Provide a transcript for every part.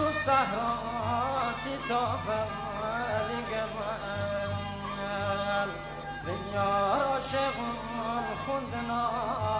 دشت و صحراتی تا ولی یار عاشق خوندنا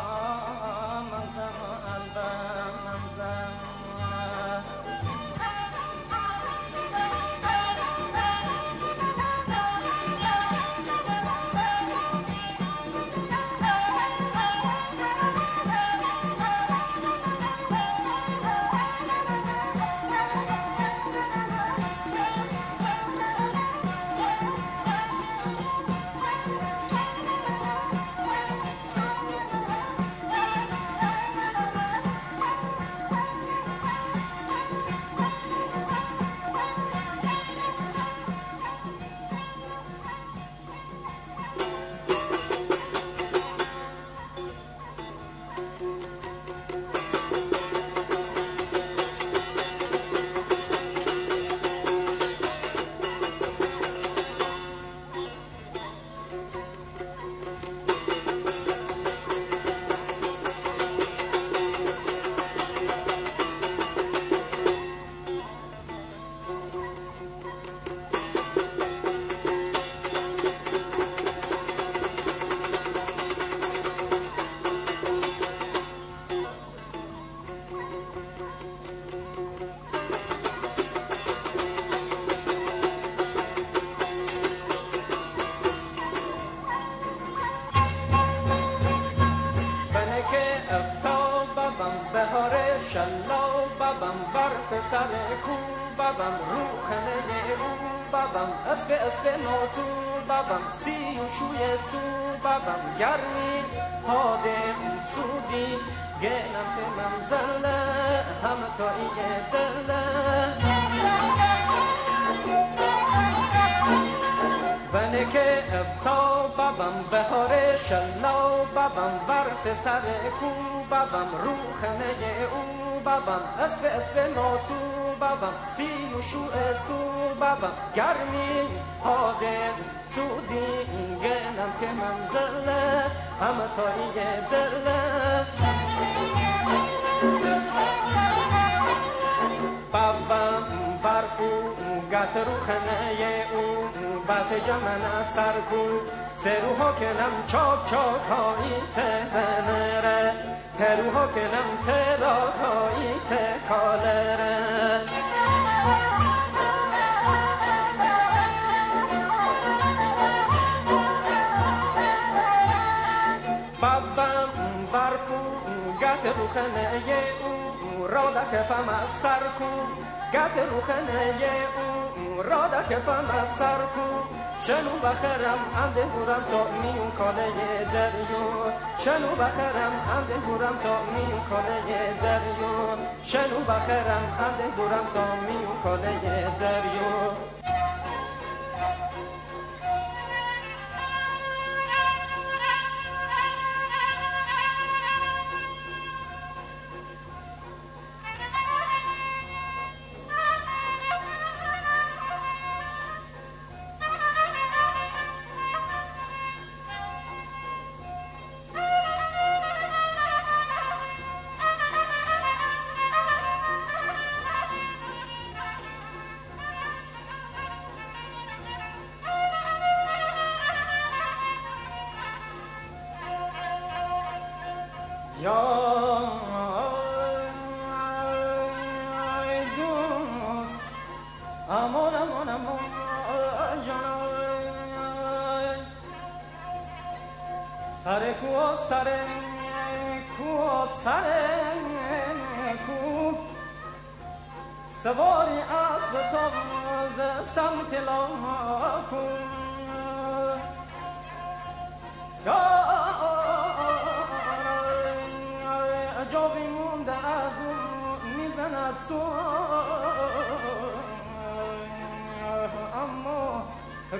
بابم رو خنه او بابم اسب اسب ناتو بابم. سی و شوی سو بابم. گرمی هاده سودی گلم که منزله هم تایی دله. که افتا بابم بهار شلا بابم. برف سر کو بابم. رو خنه او بابم. اسب اسب ناتو بابم سی و شوع سو بابم گرمی حاده سودی گنم که منزله همه تایی دله. بابم برفو گت رو خنه او بات جمن سر کو سروها کنم چاک چاک هایی تهنره پروها کنم تراک هایی تکالره بابم برفو گت رو خنه او را دکفم از سر کو. گت رو خنه او را دکفم از سر کو. چنو بخرم انده هورم تا میون کاله دریو چنو بخرم انده هورم تا میون کاله دریو چنو بخرم انده هورم تا میون کاله دریو سر کو سر کو سر کو سواری اسب تازه سمت لاکو. یا جاوی مونده از اون می‌زند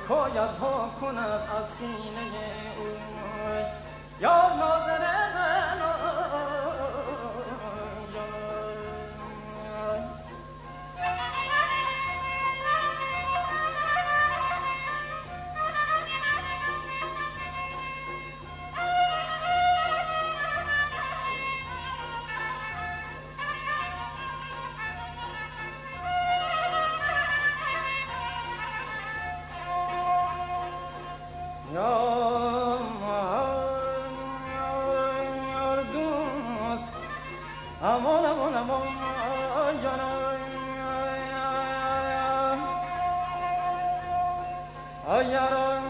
حکایت ها کند از سینه او. یا aman aman aman canım Ayarım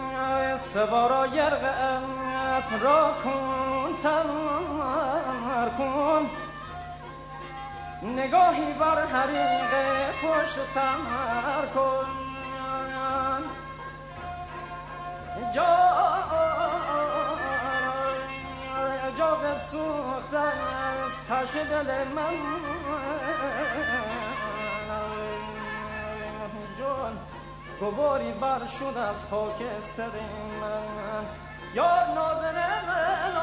سوارا یرغت را کن تمر کن نگاهی بر حریق پشت سمر کن جا جاغت سوخته تاش دل من جان گواری بر شد از خاکستر من یار نازن من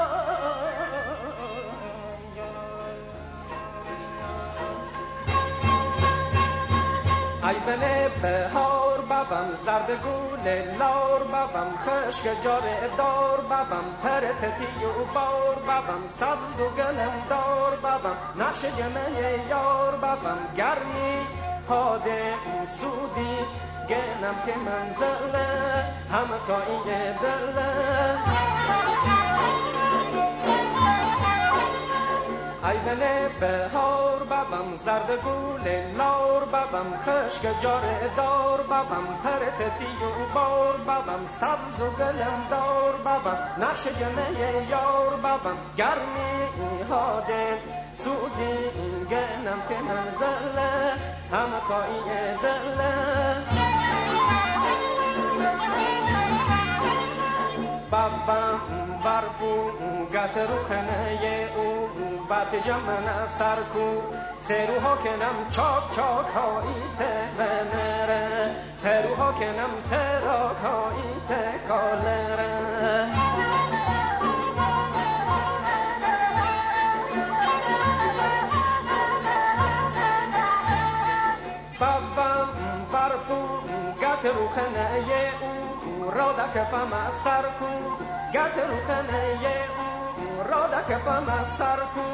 ای بله بهار ببم زرد گول لار ببم خشک جاره دار ببم پر تتی و بار ببم سبز و گلم دار ببم نقش جمعه یار ببم گرمی پاده سودی گنم که منزله همه تا این دله ایون بهار ببم زرد گول لار ببم خشک جار دار ببم پرت و بار ببم سبز و گلم دار ببم نقش جمعه یار ببم گرمی هاده سودی گنم که منزله همه تایی دله. ببم برفو گت رو خنه او بات جمعنا سرکو سروها کنم چاک چاک هایی تغنره پروها کنم تراک هایی تکالره بابم برفو گت رو خنه او را دکفم سرکو گت رو خنه او را در کفم از سر کو.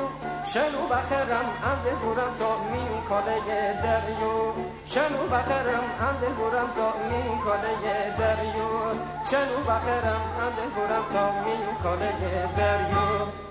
شنو بخرم انده بورم تا میون کاله دریو. شنو بخرم انده بورم تا میون کاله دریو. شنو بخرم انده بورم تا میون کاله دریو.